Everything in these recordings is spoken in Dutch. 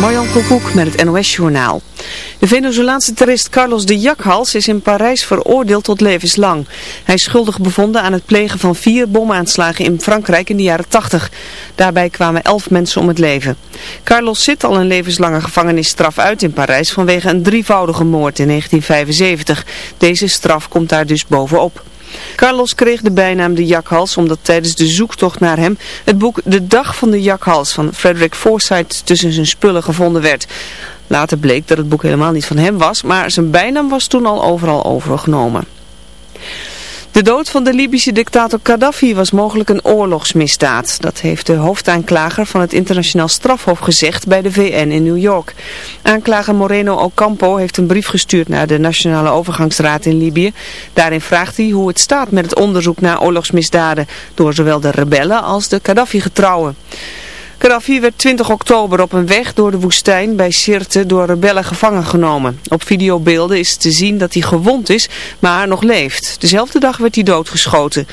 Marjan Koekoek met het NOS-journaal. De Venezolaanse terrorist Carlos de Jakhals is in Parijs veroordeeld tot levenslang. Hij is schuldig bevonden aan het plegen van vier bomaanslagen in Frankrijk in de jaren 80. Daarbij kwamen elf mensen om het leven. Carlos zit al een levenslange gevangenisstraf uit in Parijs vanwege een drievoudige moord in 1975. Deze straf komt daar dus bovenop. Carlos kreeg de bijnaam de jakhals omdat tijdens de zoektocht naar hem het boek De Dag van de Jakhals van Frederick Forsyth tussen zijn spullen gevonden werd. Later bleek dat het boek helemaal niet van hem was, maar zijn bijnaam was toen al overal overgenomen. De dood van de Libische dictator Gaddafi was mogelijk een oorlogsmisdaad. Dat heeft de hoofdaanklager van het internationaal strafhof gezegd bij de VN in New York. Aanklager Moreno Ocampo heeft een brief gestuurd naar de Nationale Overgangsraad in Libië. Daarin vraagt hij hoe het staat met het onderzoek naar oorlogsmisdaden door zowel de rebellen als de Gaddafi-getrouwen. Gaddafi werd 20 oktober op een weg door de woestijn bij Sirte door rebellen gevangen genomen. Op videobeelden is te zien dat hij gewond is, maar nog leeft. Dezelfde dag werd hij doodgeschoten.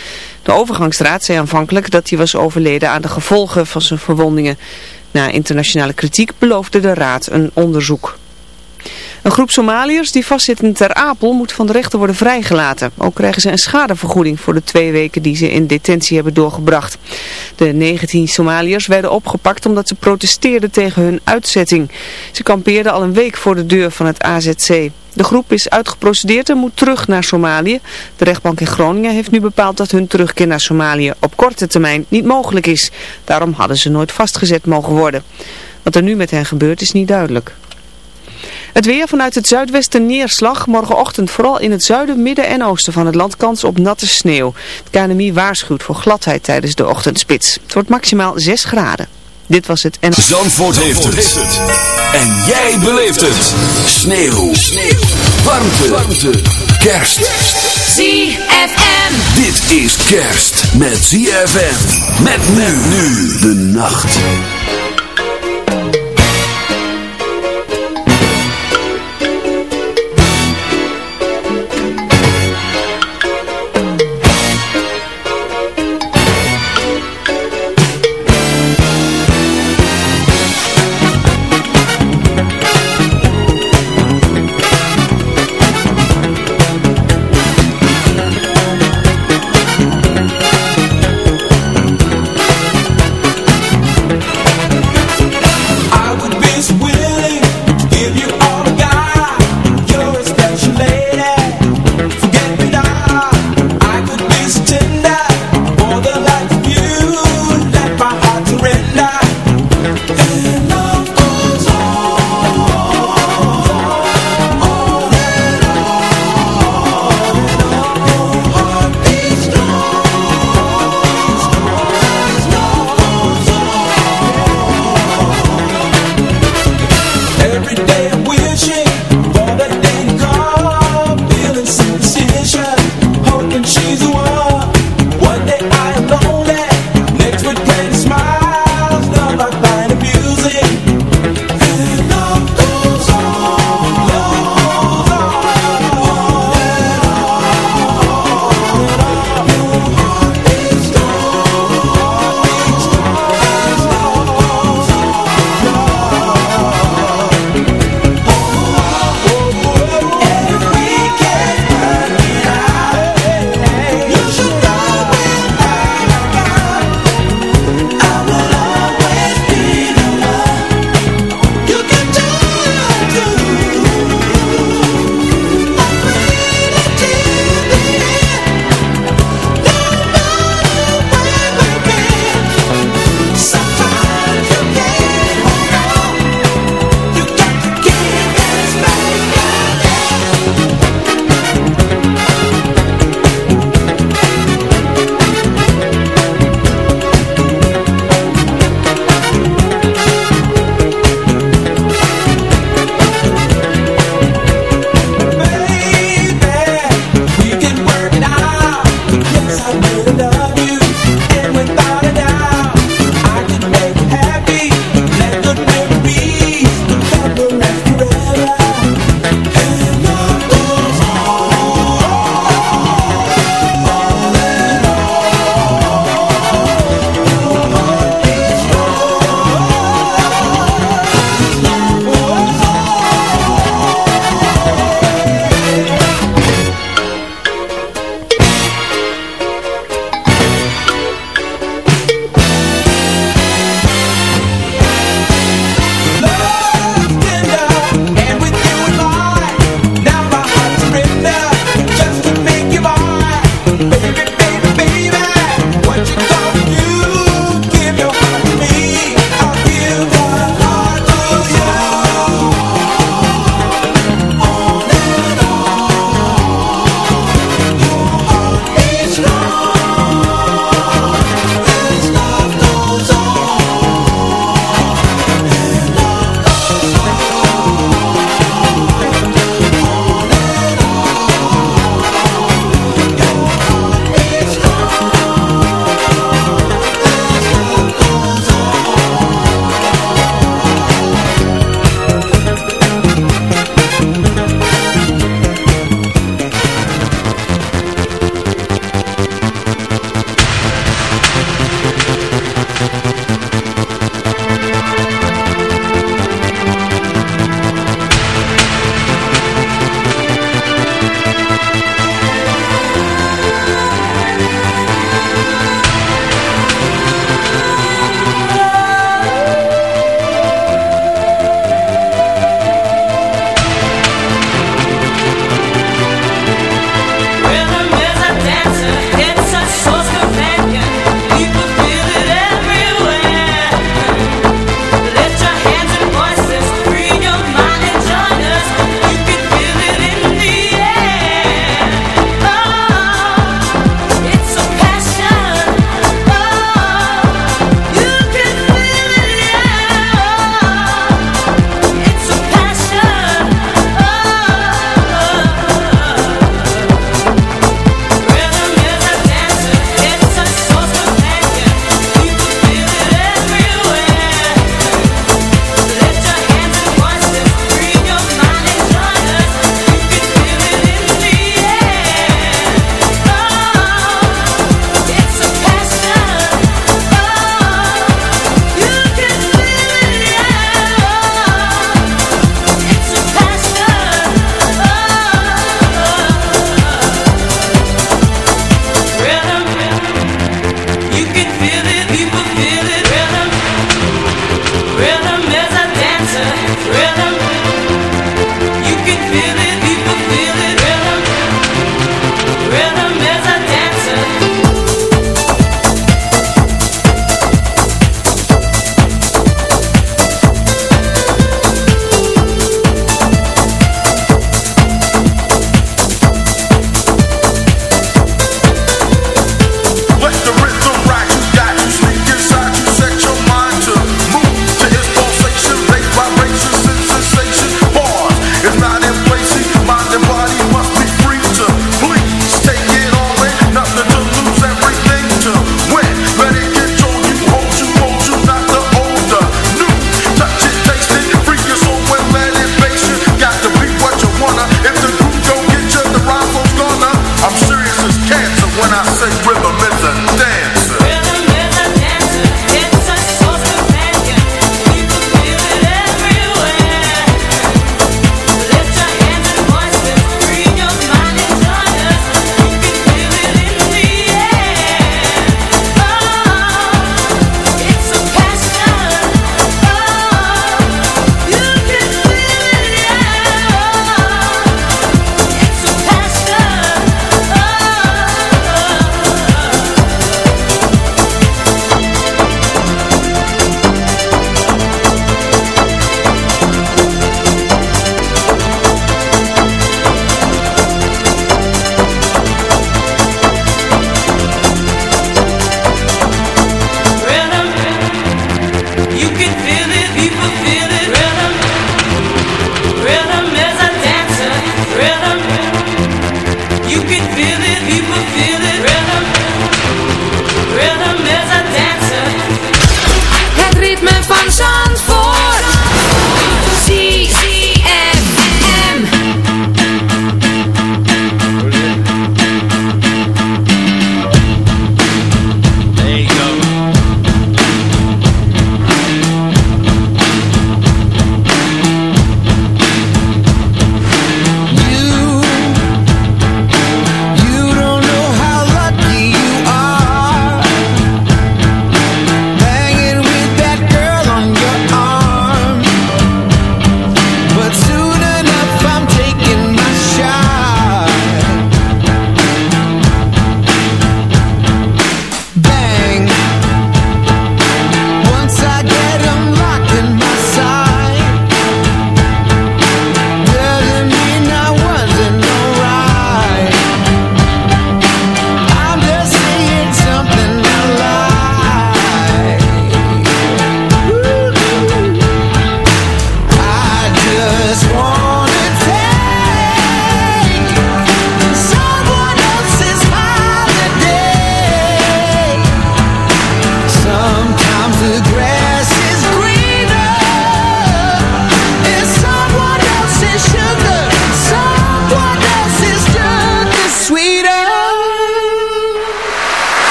De overgangsraad zei aanvankelijk dat hij was overleden aan de gevolgen van zijn verwondingen. Na internationale kritiek beloofde de raad een onderzoek. Een groep Somaliërs die vastzitten ter Apel moet van de rechter worden vrijgelaten. Ook krijgen ze een schadevergoeding voor de twee weken die ze in detentie hebben doorgebracht. De 19 Somaliërs werden opgepakt omdat ze protesteerden tegen hun uitzetting. Ze kampeerden al een week voor de deur van het AZC. De groep is uitgeprocedeerd en moet terug naar Somalië. De rechtbank in Groningen heeft nu bepaald dat hun terugkeer naar Somalië op korte termijn niet mogelijk is. Daarom hadden ze nooit vastgezet mogen worden. Wat er nu met hen gebeurt is niet duidelijk. Het weer vanuit het zuidwesten neerslag. Morgenochtend vooral in het zuiden, midden en oosten van het land kans op natte sneeuw. Het KNMI waarschuwt voor gladheid tijdens de ochtendspits. Het wordt maximaal 6 graden. Dit was het en... Zandvoort, heeft, het. En jij beleeft het. Sneeuw. sneeuw. Warmte. Warmte. Kerst. ZFM. Dit is kerst met ZFM. Met nu nu de nacht.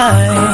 time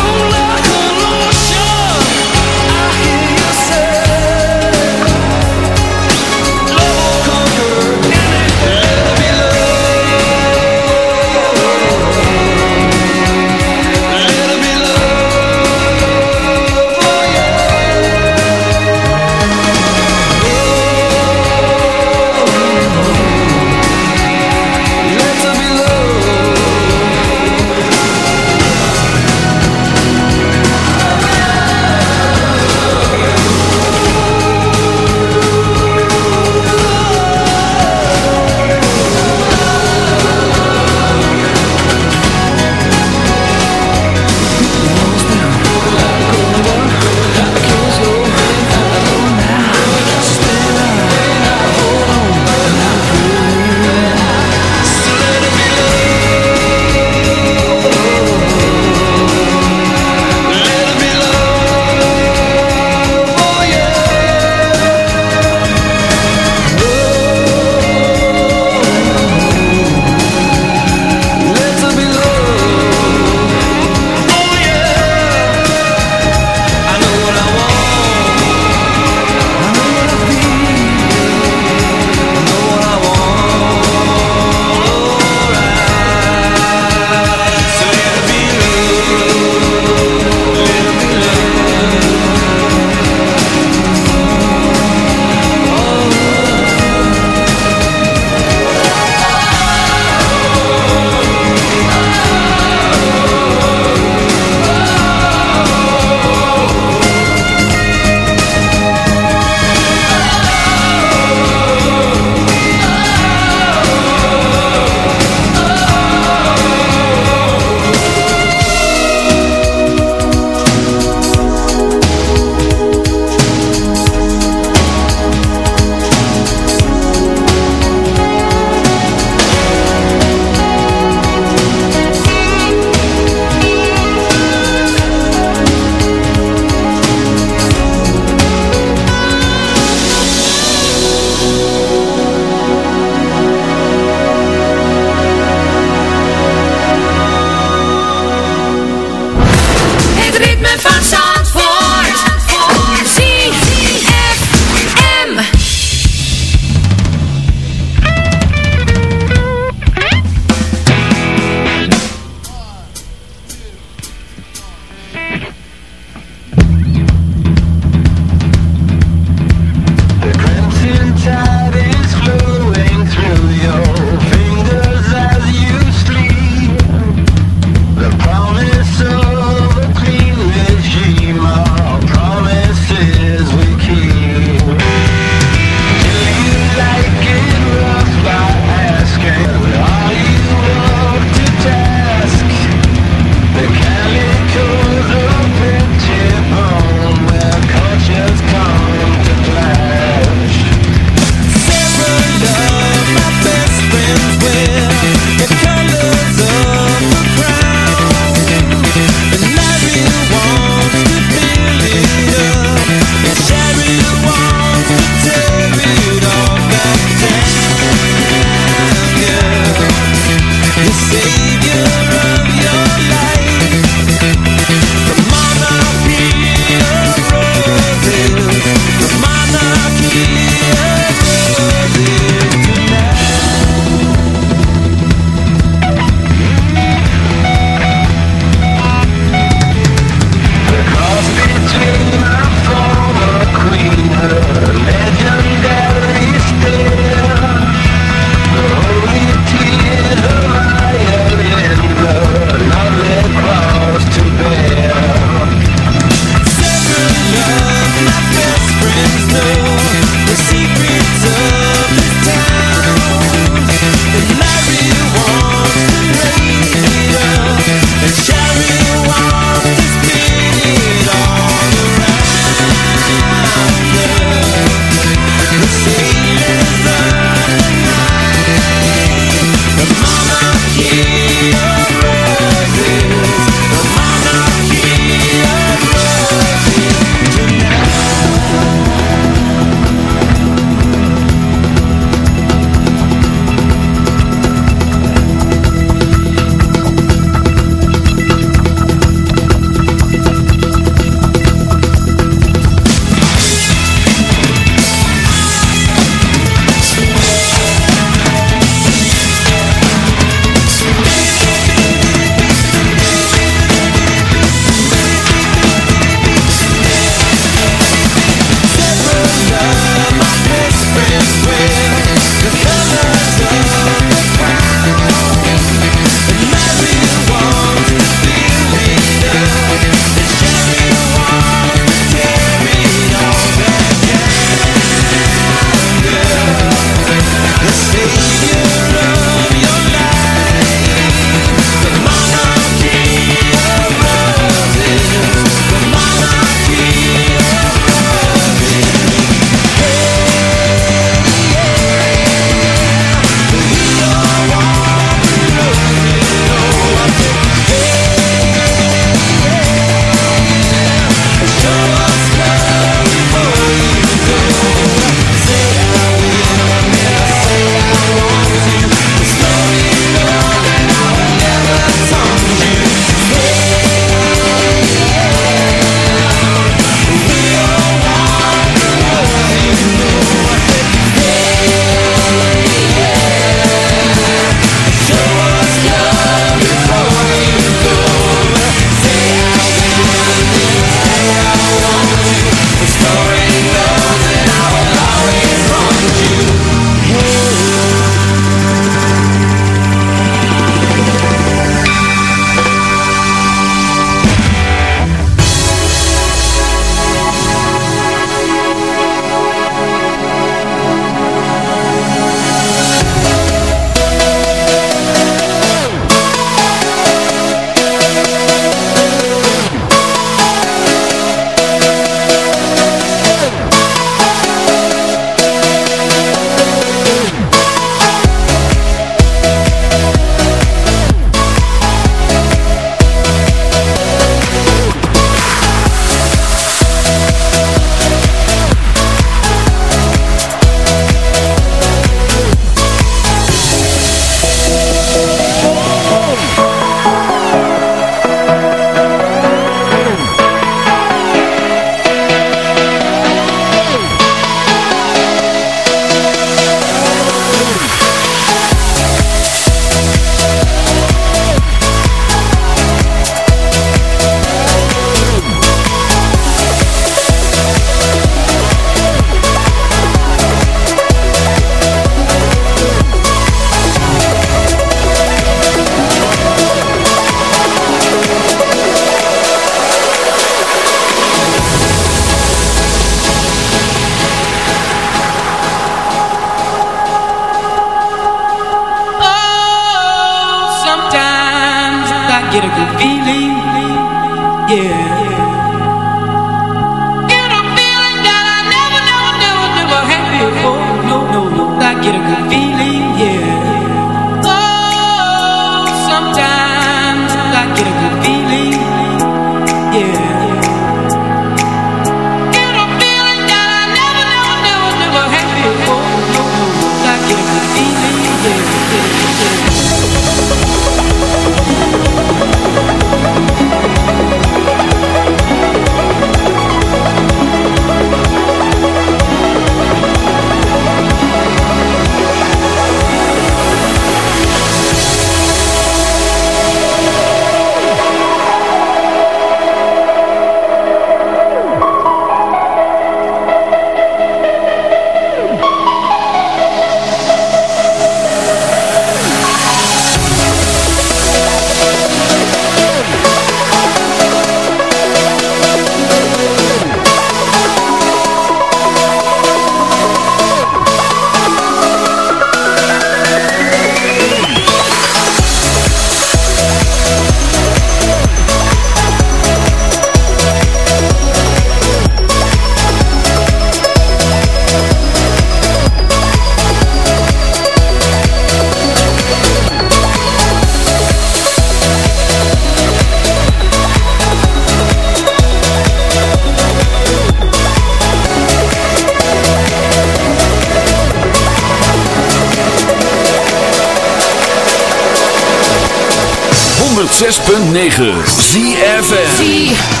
106.9 ZFM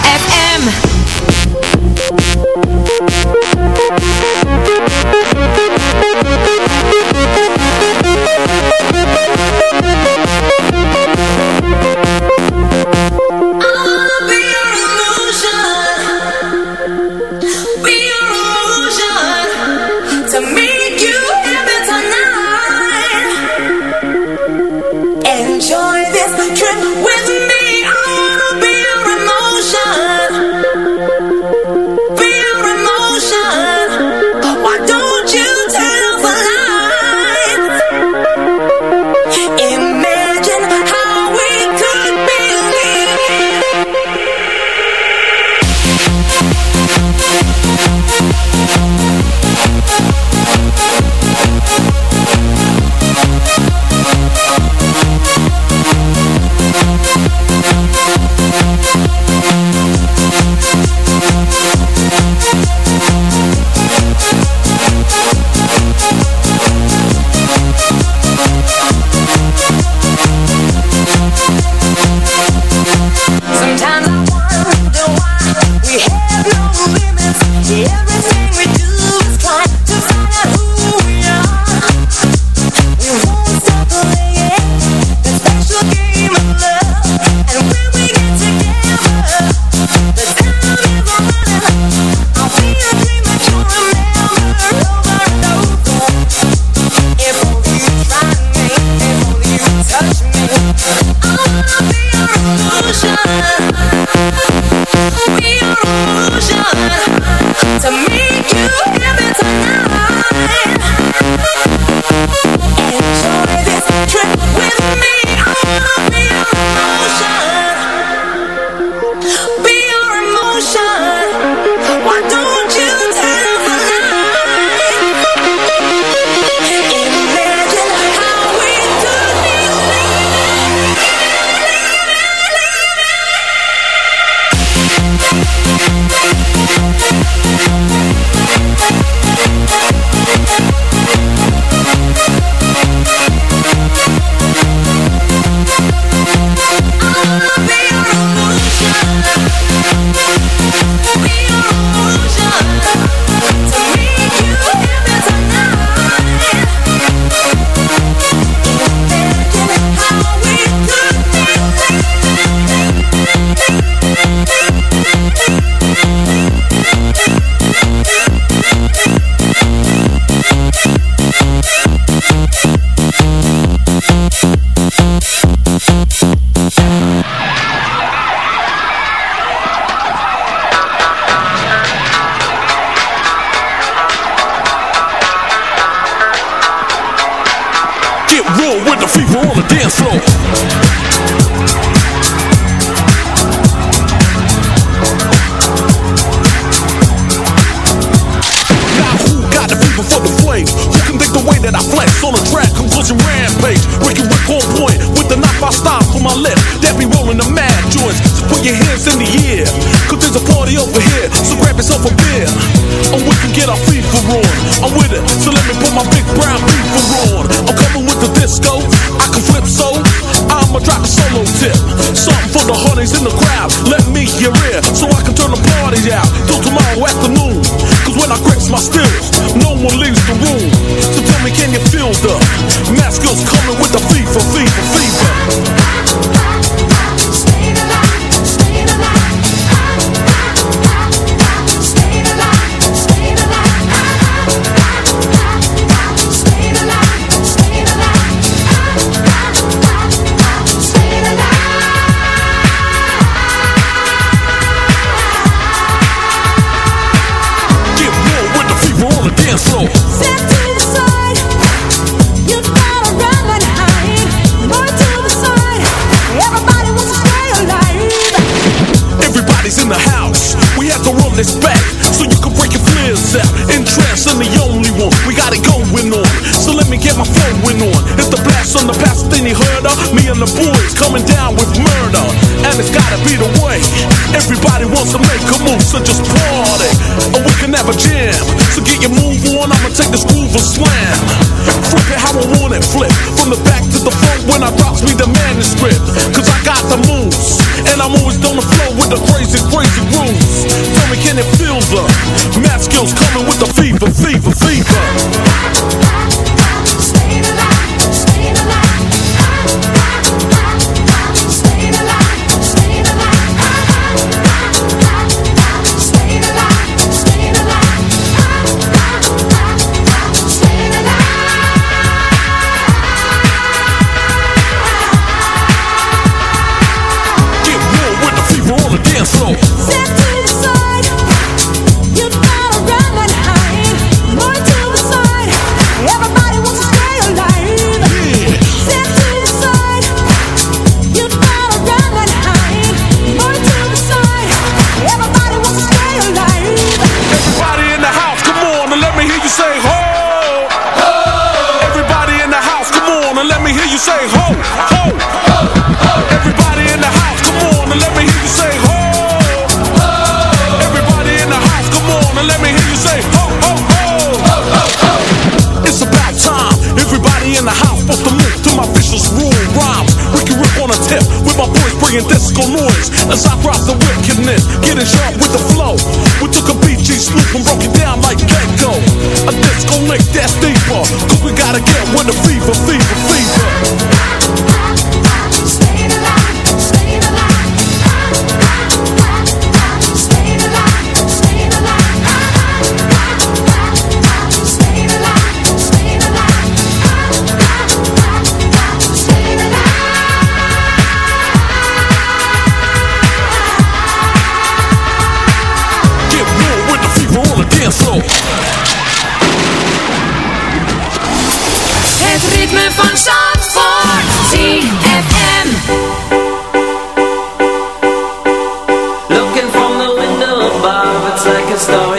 In the crowd. Let me hear it so I can turn the party out till tomorrow afternoon. Cause when I grips my stills, no one leaves the room. So tell me, can you feel the can stop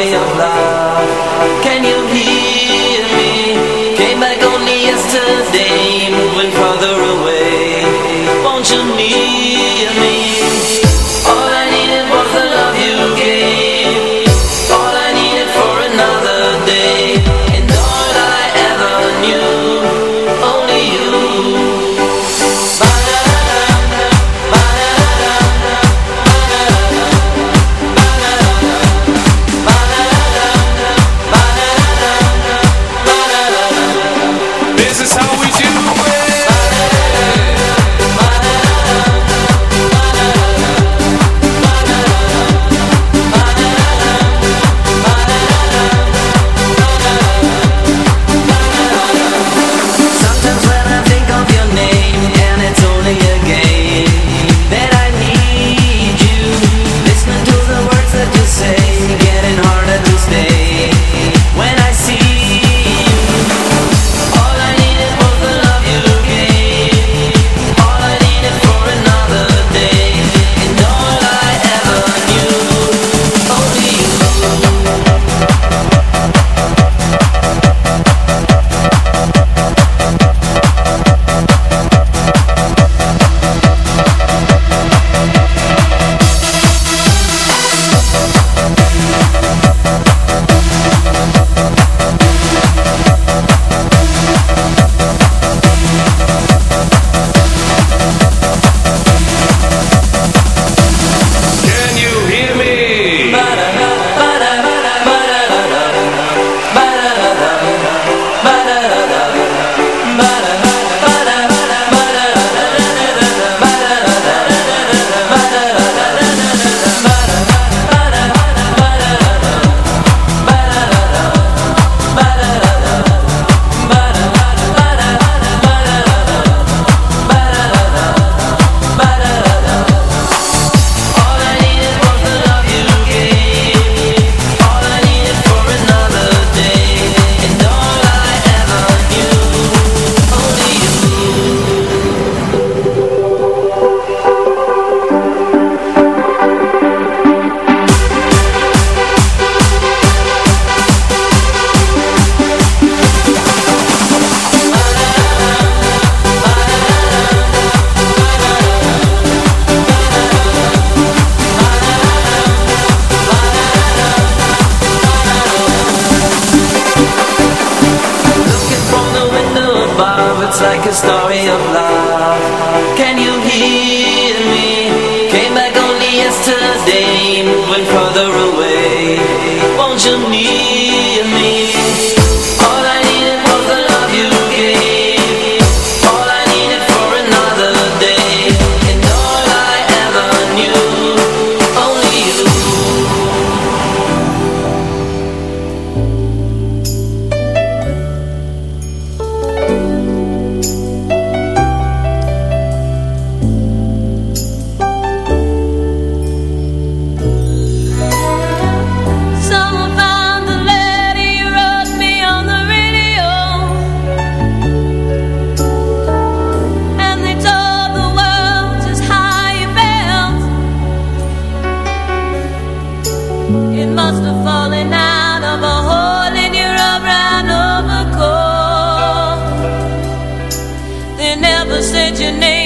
said your name.